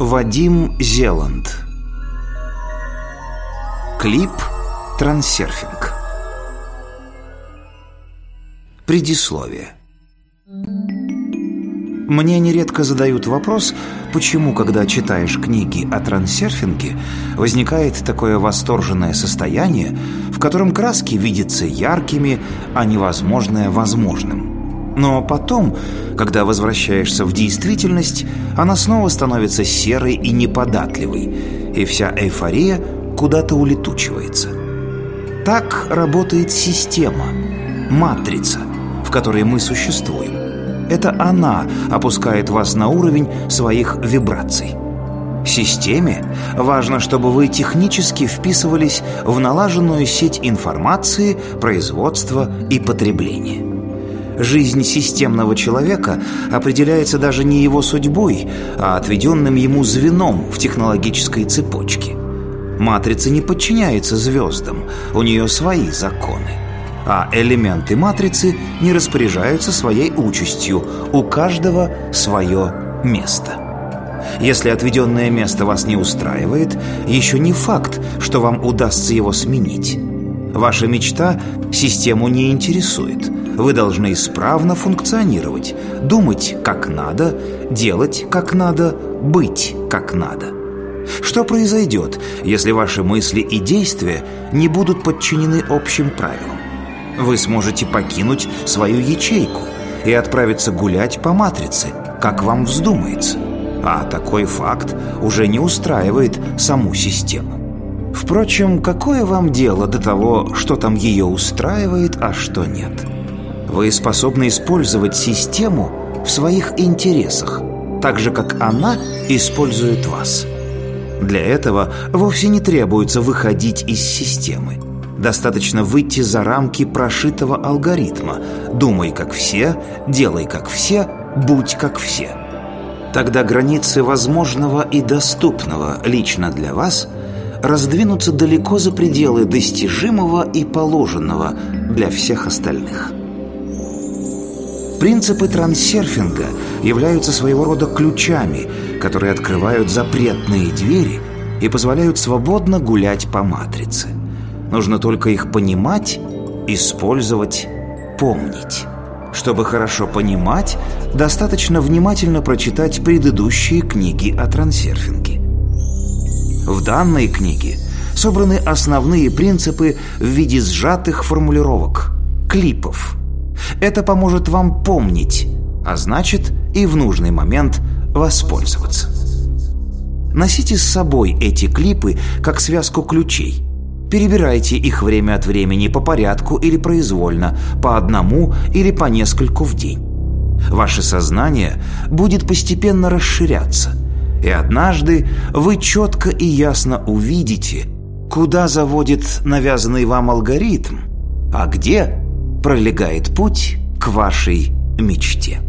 Вадим Зеланд. Клип «Трансерфинг» Предисловие. Мне нередко задают вопрос, почему, когда читаешь книги о трансерфинге, возникает такое восторженное состояние, в котором краски видятся яркими, а невозможное возможным. Но потом, когда возвращаешься в действительность, она снова становится серой и неподатливой, и вся эйфория куда-то улетучивается. Так работает система, матрица, в которой мы существуем. Это она опускает вас на уровень своих вибраций. Системе важно, чтобы вы технически вписывались в налаженную сеть информации, производства и потребления. Жизнь системного человека определяется даже не его судьбой, а отведенным ему звеном в технологической цепочке. Матрица не подчиняется звездам, у нее свои законы а элементы матрицы не распоряжаются своей участью, у каждого свое место. Если отведенное место вас не устраивает, еще не факт, что вам удастся его сменить. Ваша мечта систему не интересует. Вы должны исправно функционировать, думать как надо, делать как надо, быть как надо. Что произойдет, если ваши мысли и действия не будут подчинены общим правилам? вы сможете покинуть свою ячейку и отправиться гулять по матрице, как вам вздумается. А такой факт уже не устраивает саму систему. Впрочем, какое вам дело до того, что там ее устраивает, а что нет? Вы способны использовать систему в своих интересах, так же, как она использует вас. Для этого вовсе не требуется выходить из системы. Достаточно выйти за рамки прошитого алгоритма. Думай как все, делай как все, будь как все. Тогда границы возможного и доступного лично для вас раздвинутся далеко за пределы достижимого и положенного для всех остальных. Принципы трансерфинга являются своего рода ключами, которые открывают запретные двери и позволяют свободно гулять по матрице. Нужно только их понимать, использовать, помнить. Чтобы хорошо понимать, достаточно внимательно прочитать предыдущие книги о трансерфинге. В данной книге собраны основные принципы в виде сжатых формулировок, клипов. Это поможет вам помнить, а значит и в нужный момент воспользоваться. Носите с собой эти клипы как связку ключей – Перебирайте их время от времени по порядку или произвольно, по одному или по нескольку в день. Ваше сознание будет постепенно расширяться, и однажды вы четко и ясно увидите, куда заводит навязанный вам алгоритм, а где пролегает путь к вашей мечте.